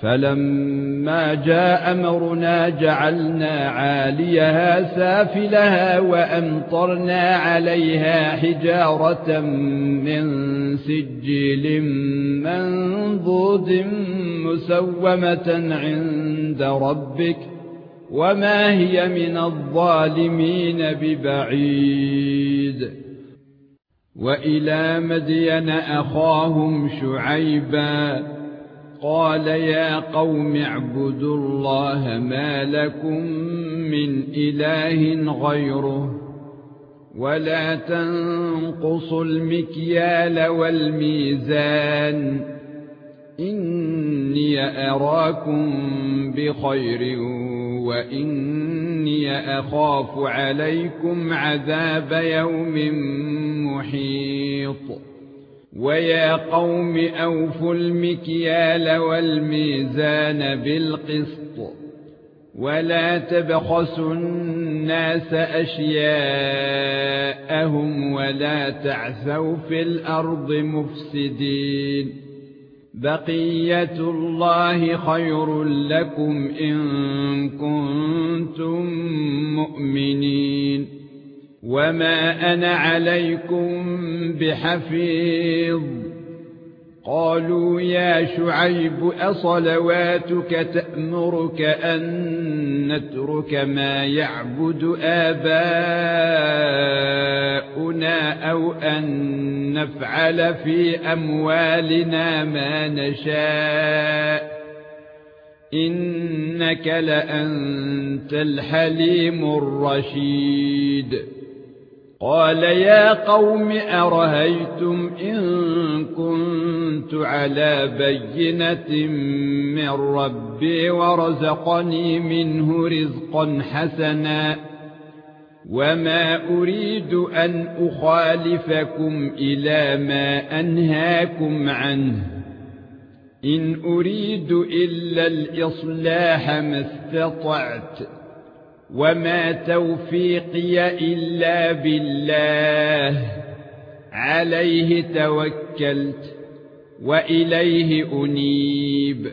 فَلَمَّا جَاءَ أَمْرُنَا جَعَلْنَا عَالِيَهَا سَافِلَهَا وَأَمْطَرْنَا عَلَيْهَا حِجَارَةً مِّن سِجِّيلٍ مَّنضُودٍ مُّسَوَّمَةً عِندَ رَبِّكَ وَمَا هِيَ مِنَ الظَّالِمِينَ بِبَعِيدٍ. وَإِلَى مَدْيَنَ أَخَاهُمْ شُعَيْبًا قال يا قوم اعبدوا الله ما لكم من اله غيره ولا تنقصوا المكيال والميزان اني اراكم بخير واني اخاف عليكم عذاب يوم محيط ويا قوم اوفوا المكيال والميزان بالقسط ولا تبخسوا الناس اشياءهم ولا تعثوا في الأرض مفسدين بقيه الله خير لكم ان كنتم مؤمنين وما أنا عليكم بحفيظ قالوا يا شعيب اصلواتك تأمرك ان نترك ما يعبد آباؤنا أو ان نفعل في اموالنا ما نشاء انك لانت الحليم الرشيد قال يا قوم أرهيتم إن كنت على بينة من ربي ورزقني منه رزقا حسنا وما أريد أن أخالفكم إلى ما أنهاكم عنه إن أريد إلا الإصلاح ما استطعت وما توفيقي الا بالله عليه توكلت واليه انيب